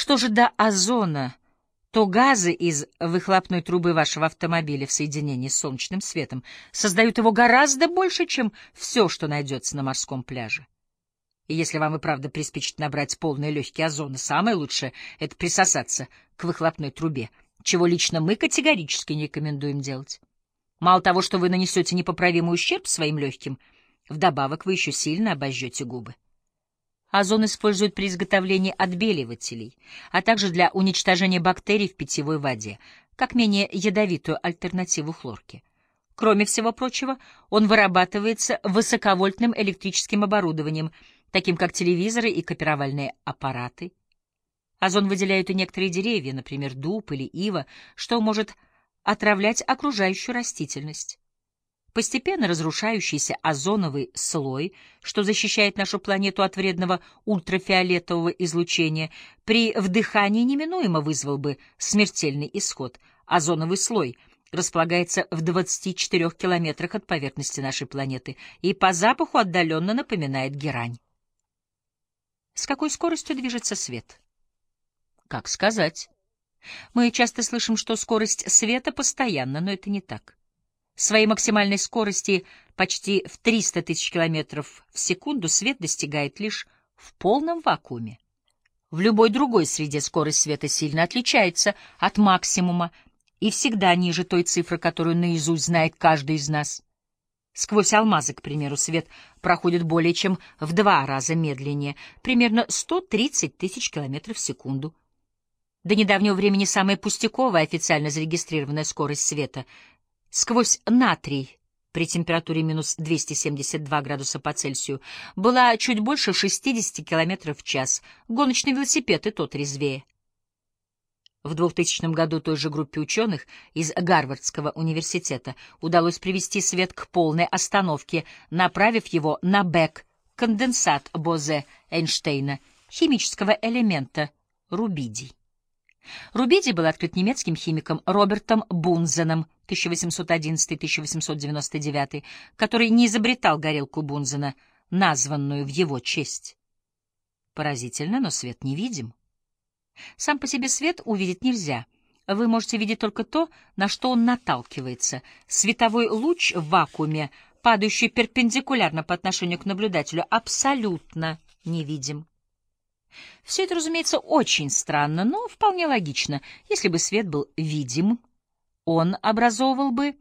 Что же до озона, то газы из выхлопной трубы вашего автомобиля в соединении с солнечным светом создают его гораздо больше, чем все, что найдется на морском пляже. И если вам и правда приспичит набрать полные легкие озона, самое лучшее — это присосаться к выхлопной трубе, чего лично мы категорически не рекомендуем делать. Мало того, что вы нанесете непоправимый ущерб своим легким, вдобавок вы еще сильно обожжете губы. Озон используют при изготовлении отбеливателей, а также для уничтожения бактерий в питьевой воде, как менее ядовитую альтернативу хлорке. Кроме всего прочего, он вырабатывается высоковольтным электрическим оборудованием, таким как телевизоры и копировальные аппараты. Озон выделяют и некоторые деревья, например, дуб или ива, что может отравлять окружающую растительность. Постепенно разрушающийся озоновый слой, что защищает нашу планету от вредного ультрафиолетового излучения, при вдыхании неминуемо вызвал бы смертельный исход. Озоновый слой располагается в 24 километрах от поверхности нашей планеты и по запаху отдаленно напоминает герань. С какой скоростью движется свет? Как сказать? Мы часто слышим, что скорость света постоянна, но это не так своей максимальной скорости почти в 300 тысяч километров в секунду свет достигает лишь в полном вакууме. В любой другой среде скорость света сильно отличается от максимума и всегда ниже той цифры, которую наизусть знает каждый из нас. Сквозь алмазы, к примеру, свет проходит более чем в два раза медленнее, примерно 130 тысяч километров в секунду. До недавнего времени самая пустяковая официально зарегистрированная скорость света сквозь натрий при температуре минус 272 градуса по Цельсию была чуть больше 60 км в час. Гоночный велосипед и тот резвее. В 2000 году той же группе ученых из Гарвардского университета удалось привести свет к полной остановке, направив его на Бек, конденсат Бозе-Эйнштейна, химического элемента рубидий. Рубидий был открыт немецким химиком Робертом Бунзеном 1811-1899, который не изобретал горелку Бунзена, названную в его честь. Поразительно, но свет невидим. Сам по себе свет увидеть нельзя. Вы можете видеть только то, на что он наталкивается. Световой луч в вакууме, падающий перпендикулярно по отношению к наблюдателю, абсолютно невидим. Все это, разумеется, очень странно, но вполне логично. Если бы свет был видим, он образовывал бы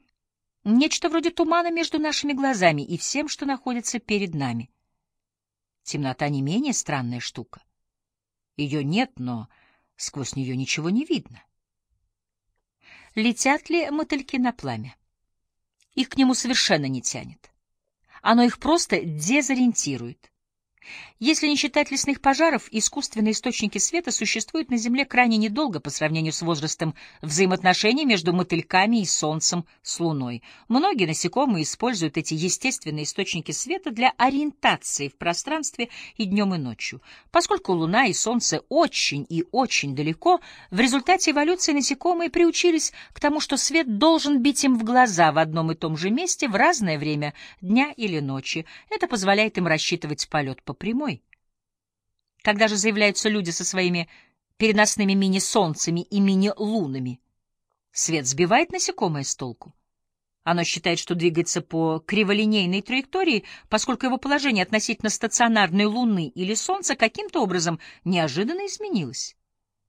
нечто вроде тумана между нашими глазами и всем, что находится перед нами. Темнота не менее странная штука. Ее нет, но сквозь нее ничего не видно. Летят ли мотыльки на пламя? Их к нему совершенно не тянет. Оно их просто дезориентирует. Если не считать лесных пожаров, искусственные источники света существуют на Земле крайне недолго по сравнению с возрастом взаимоотношений между мотыльками и Солнцем с Луной. Многие насекомые используют эти естественные источники света для ориентации в пространстве и днем, и ночью. Поскольку Луна и Солнце очень и очень далеко, в результате эволюции насекомые приучились к тому, что свет должен бить им в глаза в одном и том же месте в разное время дня или ночи. Это позволяет им рассчитывать полет по прямой. Когда же заявляются люди со своими переносными мини-солнцами и мини-лунами, свет сбивает насекомое с толку. Оно считает, что двигается по криволинейной траектории, поскольку его положение относительно стационарной Луны или Солнца каким-то образом неожиданно изменилось.